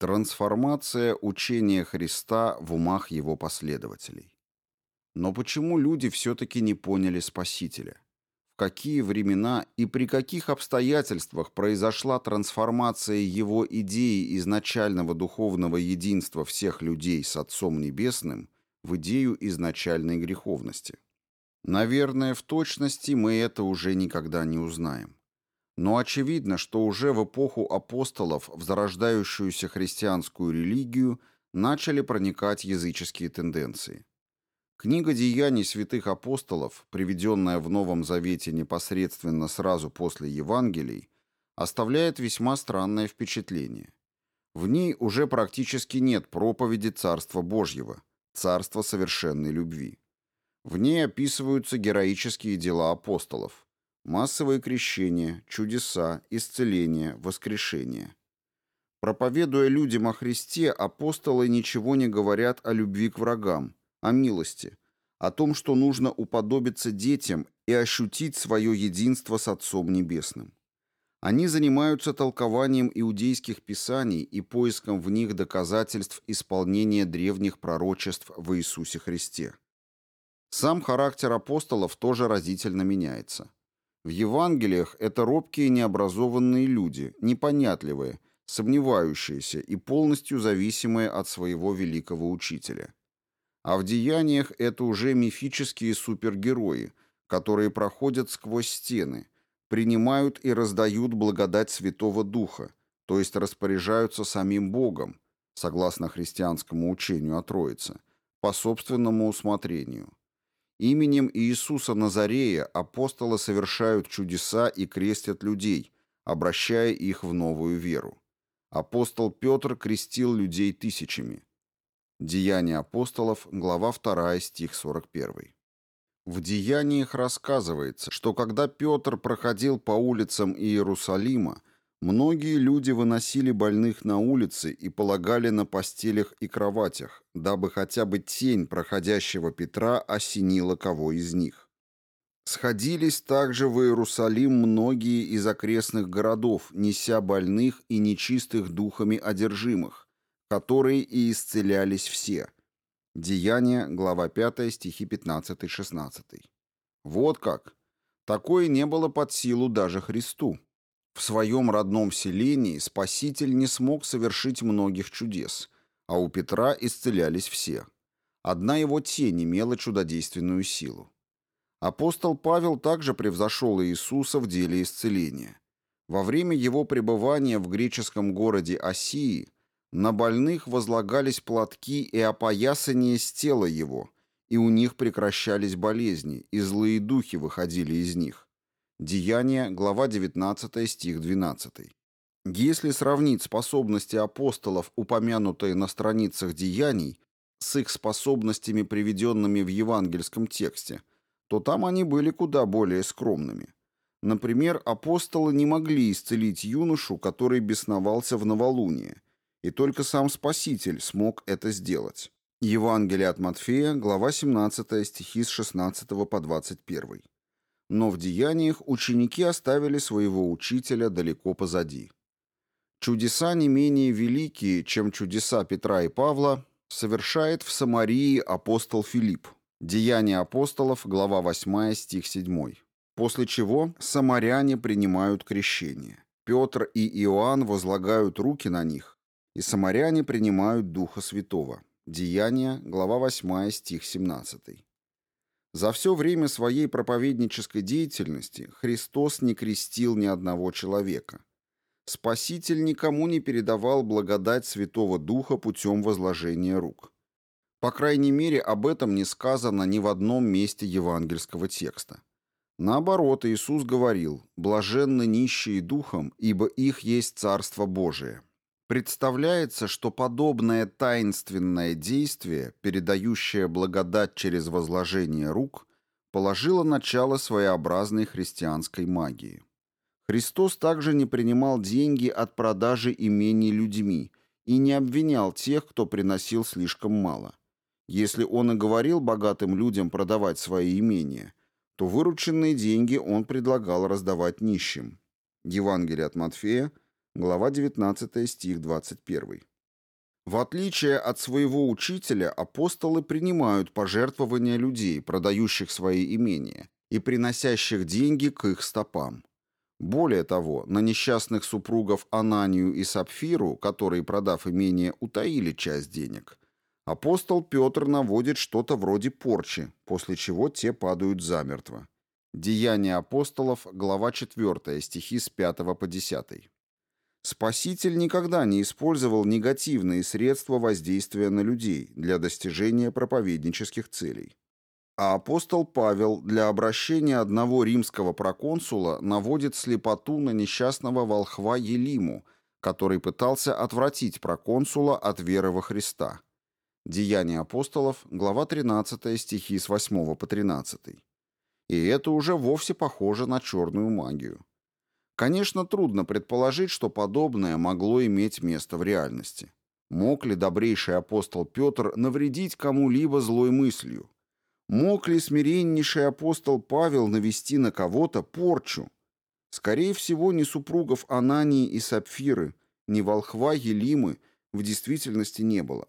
Трансформация учения Христа в умах его последователей. Но почему люди все-таки не поняли Спасителя? В какие времена и при каких обстоятельствах произошла трансформация его идеи изначального духовного единства всех людей с Отцом Небесным в идею изначальной греховности? Наверное, в точности мы это уже никогда не узнаем. Но очевидно, что уже в эпоху апостолов в зарождающуюся христианскую религию начали проникать языческие тенденции. Книга деяний святых апостолов, приведенная в Новом Завете непосредственно сразу после Евангелий, оставляет весьма странное впечатление. В ней уже практически нет проповеди Царства Божьего, Царства совершенной любви. В ней описываются героические дела апостолов – Массовые крещения, чудеса, исцеления, воскрешения. Проповедуя людям о Христе, апостолы ничего не говорят о любви к врагам, о милости, о том, что нужно уподобиться детям и ощутить свое единство с Отцом Небесным. Они занимаются толкованием иудейских писаний и поиском в них доказательств исполнения древних пророчеств в Иисусе Христе. Сам характер апостолов тоже разительно меняется. В Евангелиях это робкие необразованные люди, непонятливые, сомневающиеся и полностью зависимые от своего великого учителя. А в деяниях это уже мифические супергерои, которые проходят сквозь стены, принимают и раздают благодать Святого Духа, то есть распоряжаются самим Богом, согласно христианскому учению о Троице, по собственному усмотрению. Именем Иисуса Назарея апостолы совершают чудеса и крестят людей, обращая их в новую веру. Апостол Петр крестил людей тысячами. Деяния апостолов, глава 2, стих 41. В Деяниях рассказывается, что когда Петр проходил по улицам Иерусалима, Многие люди выносили больных на улицы и полагали на постелях и кроватях, дабы хотя бы тень проходящего Петра осенила кого из них. Сходились также в Иерусалим многие из окрестных городов, неся больных и нечистых духами одержимых, которые и исцелялись все. Деяния, глава 5, стихи 15-16. Вот как. Такое не было под силу даже Христу. В своем родном селении Спаситель не смог совершить многих чудес, а у Петра исцелялись все. Одна его тень имела чудодейственную силу. Апостол Павел также превзошел Иисуса в деле исцеления. Во время его пребывания в греческом городе Осии на больных возлагались платки и опоясание с тела его, и у них прекращались болезни, и злые духи выходили из них. Деяния, глава 19, стих 12. Если сравнить способности апостолов, упомянутые на страницах Деяний, с их способностями, приведенными в евангельском тексте, то там они были куда более скромными. Например, апостолы не могли исцелить юношу, который бесновался в новолуние, и только сам Спаситель смог это сделать. Евангелие от Матфея, глава 17, стихи с 16 по 21 но в деяниях ученики оставили своего учителя далеко позади. Чудеса не менее великие, чем чудеса Петра и Павла, совершает в Самарии апостол Филипп. Деяния апостолов, глава 8, стих 7. После чего самаряне принимают крещение. Петр и Иоанн возлагают руки на них, и самаряне принимают Духа Святого. Деяния, глава 8, стих 17. За все время своей проповеднической деятельности Христос не крестил ни одного человека. Спаситель никому не передавал благодать Святого Духа путем возложения рук. По крайней мере, об этом не сказано ни в одном месте евангельского текста. Наоборот, Иисус говорил «блаженны нищие духом, ибо их есть Царство Божие». Представляется, что подобное таинственное действие, передающее благодать через возложение рук, положило начало своеобразной христианской магии. Христос также не принимал деньги от продажи имений людьми и не обвинял тех, кто приносил слишком мало. Если он и говорил богатым людям продавать свои имения, то вырученные деньги он предлагал раздавать нищим. Евангелие от Матфея, Глава 19, стих 21. В отличие от своего учителя, апостолы принимают пожертвования людей, продающих свои имения, и приносящих деньги к их стопам. Более того, на несчастных супругов Ананию и Сапфиру, которые, продав имение, утаили часть денег, апостол Петр наводит что-то вроде порчи, после чего те падают замертво. Деяния апостолов, глава 4, стихи с 5 по 10. Спаситель никогда не использовал негативные средства воздействия на людей для достижения проповеднических целей. А апостол Павел для обращения одного римского проконсула наводит слепоту на несчастного волхва Елиму, который пытался отвратить проконсула от веры во Христа. Деяния апостолов, глава 13, стихи с 8 по 13. И это уже вовсе похоже на черную магию. Конечно, трудно предположить, что подобное могло иметь место в реальности. Мог ли добрейший апостол Петр навредить кому-либо злой мыслью? Мог ли смиреннейший апостол Павел навести на кого-то порчу? Скорее всего, ни супругов Анании и Сапфиры, ни волхва Елимы в действительности не было.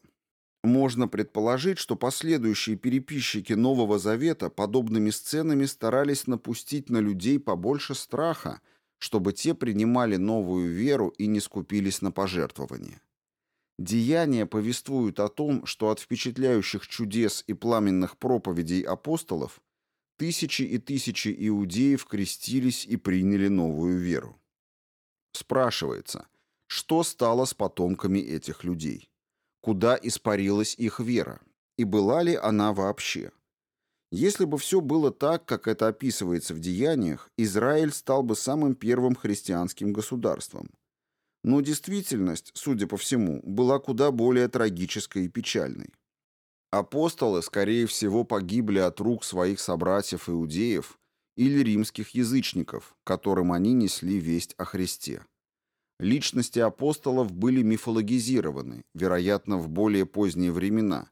Можно предположить, что последующие переписчики Нового Завета подобными сценами старались напустить на людей побольше страха, чтобы те принимали новую веру и не скупились на пожертвования. Деяния повествуют о том, что от впечатляющих чудес и пламенных проповедей апостолов тысячи и тысячи иудеев крестились и приняли новую веру. Спрашивается, что стало с потомками этих людей? Куда испарилась их вера? И была ли она вообще? Если бы все было так, как это описывается в деяниях, Израиль стал бы самым первым христианским государством – но действительность, судя по всему, была куда более трагической и печальной. Апостолы, скорее всего, погибли от рук своих собратьев-иудеев или римских язычников, которым они несли весть о Христе. Личности апостолов были мифологизированы, вероятно, в более поздние времена,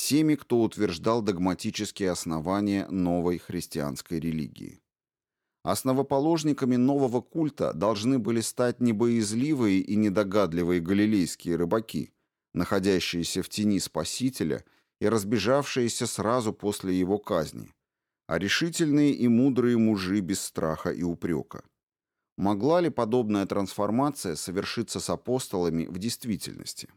теми, кто утверждал догматические основания новой христианской религии. Основоположниками нового культа должны были стать небоязливые и недогадливые галилейские рыбаки, находящиеся в тени Спасителя и разбежавшиеся сразу после его казни, а решительные и мудрые мужи без страха и упрека. Могла ли подобная трансформация совершиться с апостолами в действительности?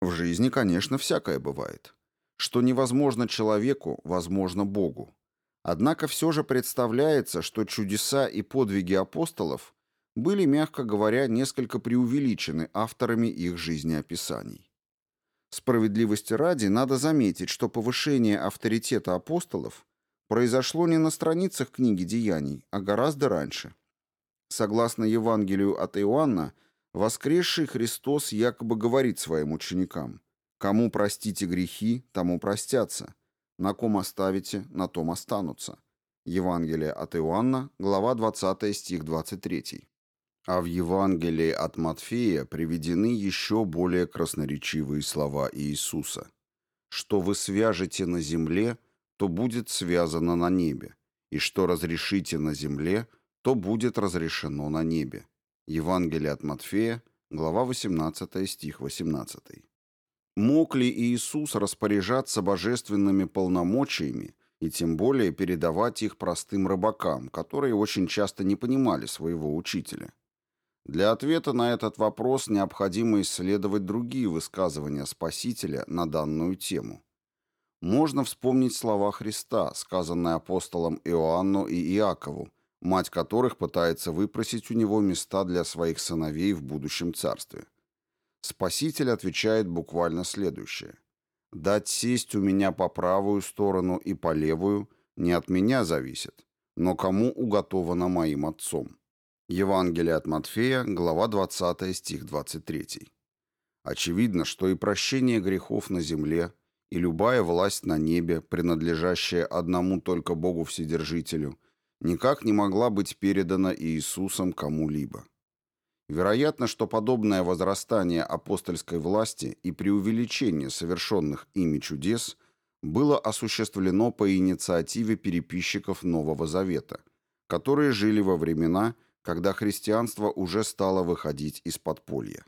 В жизни, конечно, всякое бывает. Что невозможно человеку, возможно Богу. Однако все же представляется, что чудеса и подвиги апостолов были, мягко говоря, несколько преувеличены авторами их жизнеописаний. Справедливости ради надо заметить, что повышение авторитета апостолов произошло не на страницах книги «Деяний», а гораздо раньше. Согласно Евангелию от Иоанна, воскресший Христос якобы говорит своим ученикам «Кому простите грехи, тому простятся, на ком оставите, на том останутся. Евангелие от Иоанна, глава 20, стих 23. А в Евангелии от Матфея приведены еще более красноречивые слова Иисуса. «Что вы свяжете на земле, то будет связано на небе, и что разрешите на земле, то будет разрешено на небе». Евангелие от Матфея, глава 18, стих 18. Мог ли Иисус распоряжаться божественными полномочиями и тем более передавать их простым рыбакам, которые очень часто не понимали своего учителя? Для ответа на этот вопрос необходимо исследовать другие высказывания Спасителя на данную тему. Можно вспомнить слова Христа, сказанные апостолам Иоанну и Иакову, мать которых пытается выпросить у него места для своих сыновей в будущем царстве. Спаситель отвечает буквально следующее. «Дать сесть у меня по правую сторону и по левую не от меня зависит, но кому уготовано моим отцом». Евангелие от Матфея, глава 20, стих 23. Очевидно, что и прощение грехов на земле, и любая власть на небе, принадлежащая одному только Богу Вседержителю, никак не могла быть передана Иисусом кому-либо. Вероятно, что подобное возрастание апостольской власти и преувеличение совершенных ими чудес было осуществлено по инициативе переписчиков Нового Завета, которые жили во времена, когда христианство уже стало выходить из подполья.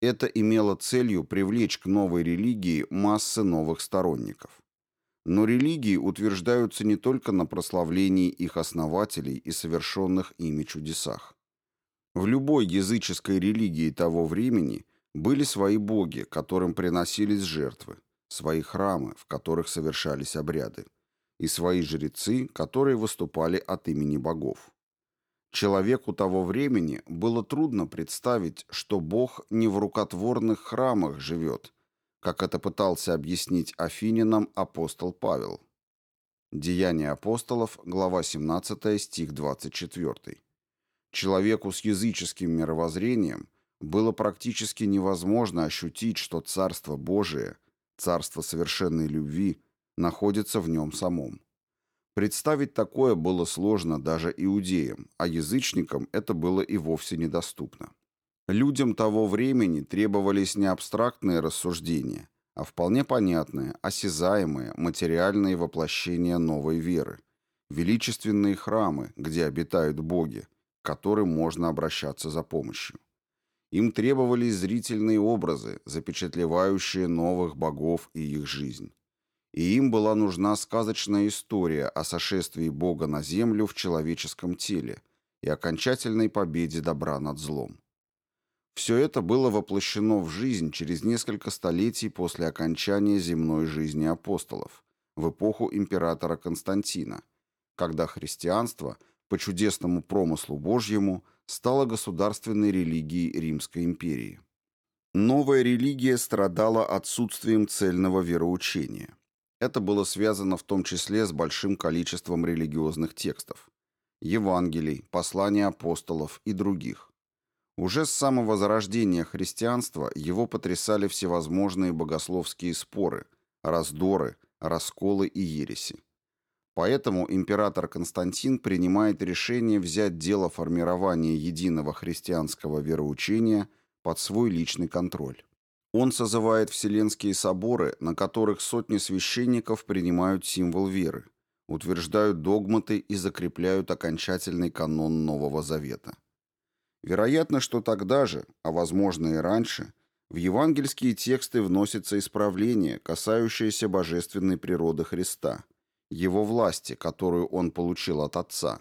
Это имело целью привлечь к новой религии массы новых сторонников. Но религии утверждаются не только на прославлении их основателей и совершенных ими чудесах. В любой языческой религии того времени были свои боги, которым приносились жертвы, свои храмы, в которых совершались обряды, и свои жрецы, которые выступали от имени богов. Человеку того времени было трудно представить, что Бог не в рукотворных храмах живет, как это пытался объяснить афининам апостол Павел. Деяния апостолов, глава 17, стих 24. Человеку с языческим мировоззрением было практически невозможно ощутить, что Царство Божие, Царство совершенной любви, находится в нем самом. Представить такое было сложно даже иудеям, а язычникам это было и вовсе недоступно. Людям того времени требовались не абстрактные рассуждения, а вполне понятные, осязаемые, материальные воплощения новой веры, величественные храмы, где обитают боги, которым можно обращаться за помощью. Им требовались зрительные образы, запечатлевающие новых богов и их жизнь и им была нужна сказочная история о сошествии Бога на землю в человеческом теле и окончательной победе добра над злом. Все это было воплощено в жизнь через несколько столетий после окончания земной жизни апостолов, в эпоху императора Константина, когда христианство, по чудесному промыслу Божьему, стало государственной религией Римской империи. Новая религия страдала отсутствием цельного вероучения. Это было связано в том числе с большим количеством религиозных текстов. Евангелий, послания апостолов и других. Уже с самого зарождения христианства его потрясали всевозможные богословские споры, раздоры, расколы и ереси. Поэтому император Константин принимает решение взять дело формирования единого христианского вероучения под свой личный контроль. Он созывает вселенские соборы, на которых сотни священников принимают символ веры, утверждают догматы и закрепляют окончательный канон Нового Завета. Вероятно, что тогда же, а возможно и раньше, в евангельские тексты вносятся исправления, касающиеся божественной природы Христа, его власти, которую он получил от Отца,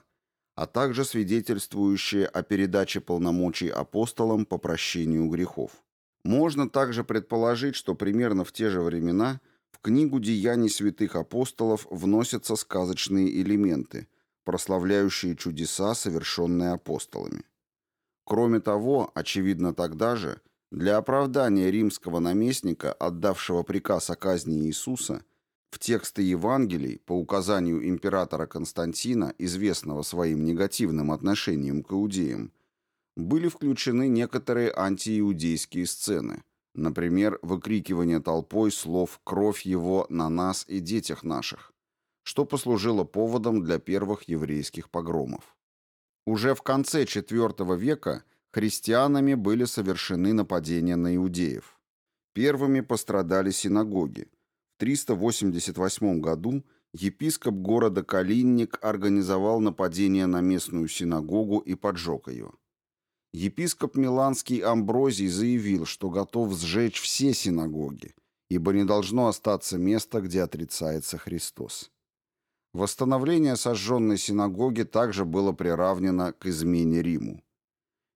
а также свидетельствующие о передаче полномочий апостолам по прощению грехов. Можно также предположить, что примерно в те же времена в книгу деяний святых апостолов вносятся сказочные элементы, прославляющие чудеса, совершенные апостолами. Кроме того, очевидно тогда же, для оправдания римского наместника, отдавшего приказ о казни Иисуса, в тексты Евангелий по указанию императора Константина, известного своим негативным отношением к иудеям, были включены некоторые антииудейские сцены, например, выкрикивание толпой слов «кровь его на нас и детях наших», что послужило поводом для первых еврейских погромов. Уже в конце IV века христианами были совершены нападения на иудеев. Первыми пострадали синагоги. В 388 году епископ города Калинник организовал нападение на местную синагогу и поджег ее. Епископ Миланский Амброзий заявил, что готов сжечь все синагоги, ибо не должно остаться места, где отрицается Христос. Восстановление сожженной синагоги также было приравнено к измене Риму.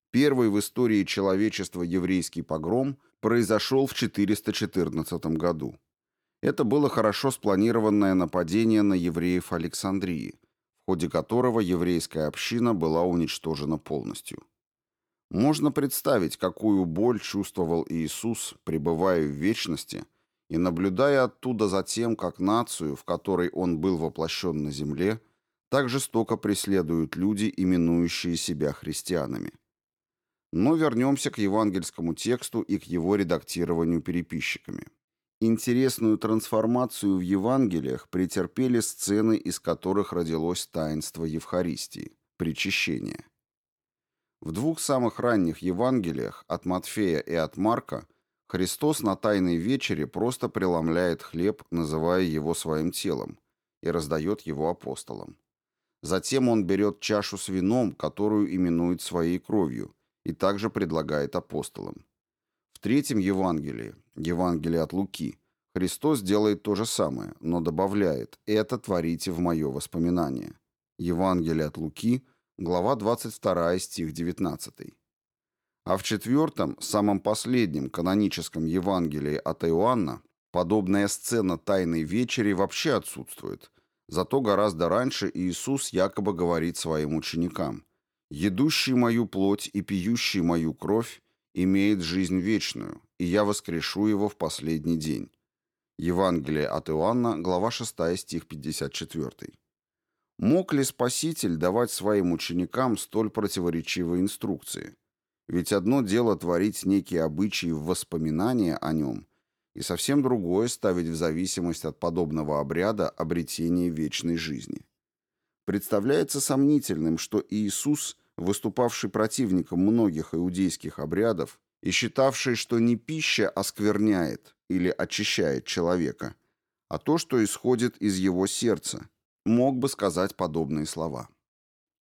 Первый в истории человечества еврейский погром произошел в 414 году. Это было хорошо спланированное нападение на евреев Александрии, в ходе которого еврейская община была уничтожена полностью. Можно представить, какую боль чувствовал Иисус, пребывая в вечности и наблюдая оттуда за тем, как нацию, в которой он был воплощен на земле, так жестоко преследуют люди, именующие себя христианами. Но вернемся к евангельскому тексту и к его редактированию переписчиками. Интересную трансформацию в Евангелиях претерпели сцены, из которых родилось таинство Евхаристии – причащение. В двух самых ранних Евангелиях, от Матфея и от Марка, Христос на Тайной вечере просто преломляет хлеб, называя его своим телом, и раздает его апостолам. Затем он берет чашу с вином, которую именует своей кровью, и также предлагает апостолам. Третьем Евангелии, Евангелии от Луки, Христос делает то же самое, но добавляет «это творите в мое воспоминание». Евангелие от Луки, глава 22, стих 19. А в четвертом, самом последнем каноническом Евангелии от Иоанна подобная сцена Тайной Вечери вообще отсутствует. Зато гораздо раньше Иисус якобы говорит своим ученикам «Едущий мою плоть и пьющий мою кровь имеет жизнь вечную, и я воскрешу его в последний день». Евангелие от Иоанна, глава 6, стих 54. Мог ли Спаситель давать своим ученикам столь противоречивые инструкции? Ведь одно дело творить некие обычаи в воспоминания о нем, и совсем другое ставить в зависимость от подобного обряда обретение вечной жизни. Представляется сомнительным, что Иисус, выступавший противником многих иудейских обрядов и считавший, что не пища оскверняет или очищает человека, а то, что исходит из его сердца, мог бы сказать подобные слова.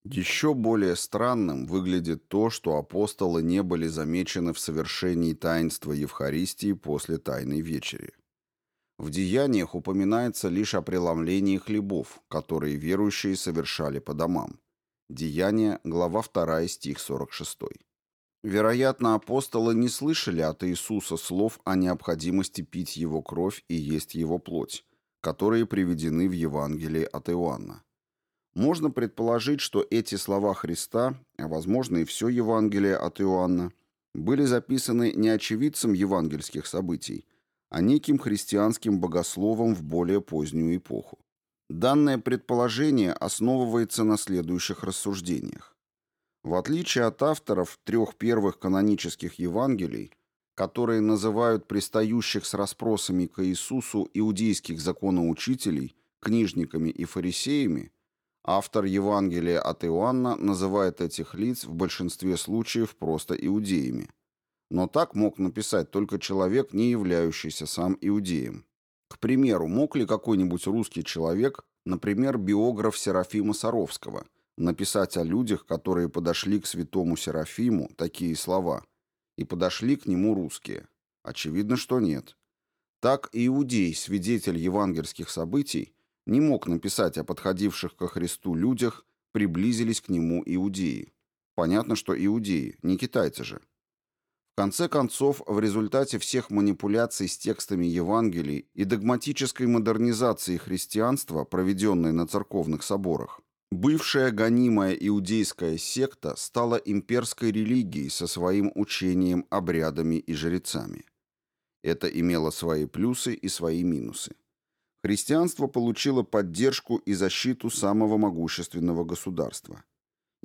Еще более странным выглядит то, что апостолы не были замечены в совершении таинства Евхаристии после Тайной Вечери. В деяниях упоминается лишь о преломлении хлебов, которые верующие совершали по домам. Деяния, глава 2, стих 46. Вероятно, апостолы не слышали от Иисуса слов о необходимости пить Его кровь и есть Его плоть, которые приведены в Евангелии от Иоанна. Можно предположить, что эти слова Христа, а возможно и все Евангелие от Иоанна, были записаны не очевидцем евангельских событий, а неким христианским богословом в более позднюю эпоху. Данное предположение основывается на следующих рассуждениях. В отличие от авторов трех первых канонических Евангелий, которые называют пристающих с расспросами к Иисусу иудейских законоучителей, книжниками и фарисеями, Автор Евангелия от Иоанна называет этих лиц в большинстве случаев просто иудеями. Но так мог написать только человек, не являющийся сам иудеем. К примеру, мог ли какой-нибудь русский человек, например, биограф Серафима Саровского, написать о людях, которые подошли к святому Серафиму, такие слова, и подошли к нему русские? Очевидно, что нет. Так иудей, свидетель евангельских событий, не мог написать о подходивших ко Христу людях, приблизились к нему иудеи. Понятно, что иудеи, не китайцы же. В конце концов, в результате всех манипуляций с текстами Евангелий и догматической модернизации христианства, проведенной на церковных соборах, бывшая гонимая иудейская секта стала имперской религией со своим учением, обрядами и жрецами. Это имело свои плюсы и свои минусы. Христианство получило поддержку и защиту самого могущественного государства.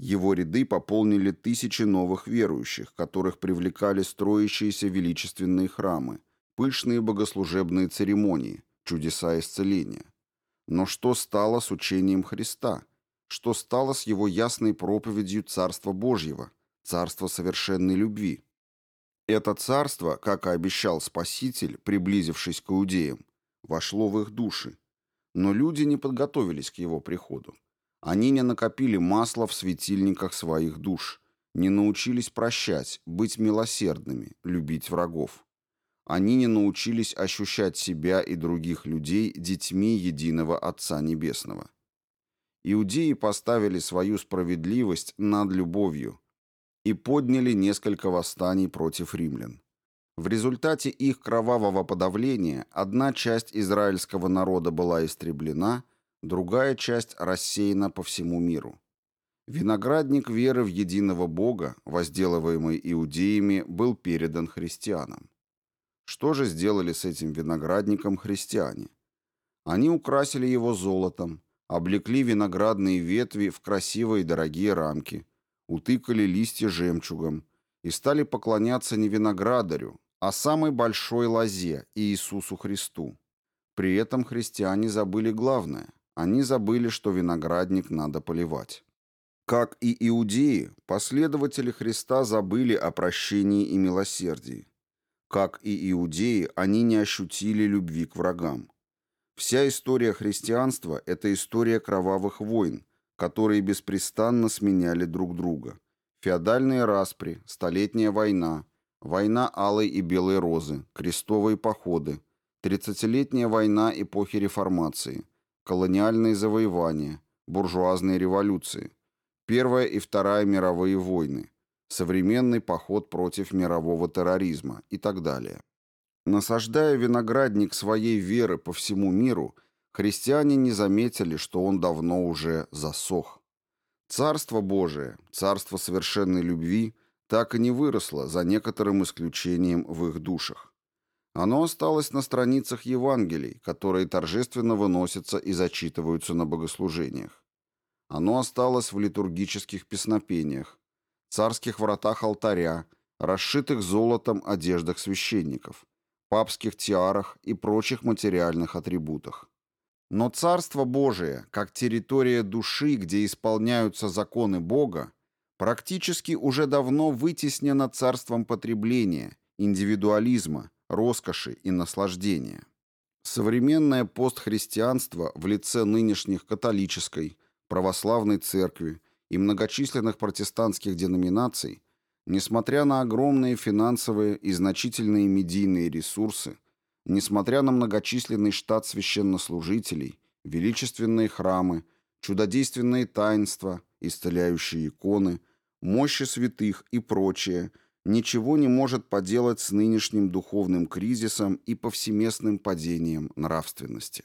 Его ряды пополнили тысячи новых верующих, которых привлекали строящиеся величественные храмы, пышные богослужебные церемонии, чудеса исцеления. Но что стало с учением Христа? Что стало с его ясной проповедью Царства Божьего, Царства совершенной любви? Это царство, как и обещал Спаситель, приблизившись к иудеям, вошло в их души. Но люди не подготовились к его приходу. Они не накопили масла в светильниках своих душ, не научились прощать, быть милосердными, любить врагов. Они не научились ощущать себя и других людей детьми единого Отца Небесного. Иудеи поставили свою справедливость над любовью и подняли несколько восстаний против римлян. В результате их кровавого подавления одна часть израильского народа была истреблена, другая часть рассеяна по всему миру. Виноградник веры в единого Бога, возделываемый иудеями, был передан христианам. Что же сделали с этим виноградником христиане? Они украсили его золотом, облекли виноградные ветви в красивые дорогие рамки, утыкали листья жемчугом и стали поклоняться не виноградарю, о самой большой лозе Иисусу Христу. При этом христиане забыли главное. Они забыли, что виноградник надо поливать. Как и иудеи, последователи Христа забыли о прощении и милосердии. Как и иудеи, они не ощутили любви к врагам. Вся история христианства – это история кровавых войн, которые беспрестанно сменяли друг друга. Феодальные распри, Столетняя война, война Алой и Белой Розы, крестовые походы, тридцатилетняя война эпохи реформации, колониальные завоевания, буржуазные революции, Первая и Вторая мировые войны, современный поход против мирового терроризма и так далее. Насаждая виноградник своей веры по всему миру, христиане не заметили, что он давно уже засох. Царство Божие, царство совершенной любви, так и не выросло, за некоторым исключением в их душах. Оно осталось на страницах Евангелий, которые торжественно выносятся и зачитываются на богослужениях. Оно осталось в литургических песнопениях, царских вратах алтаря, расшитых золотом одеждах священников, папских тиарах и прочих материальных атрибутах. Но Царство Божие, как территория души, где исполняются законы Бога, практически уже давно вытеснено царством потребления, индивидуализма, роскоши и наслаждения. Современное постхристианство в лице нынешних католической, православной церкви и многочисленных протестантских деноминаций, несмотря на огромные финансовые и значительные медийные ресурсы, несмотря на многочисленный штат священнослужителей, величественные храмы, чудодейственные таинства, исцеляющие иконы, мощи святых и прочее, ничего не может поделать с нынешним духовным кризисом и повсеместным падением нравственности.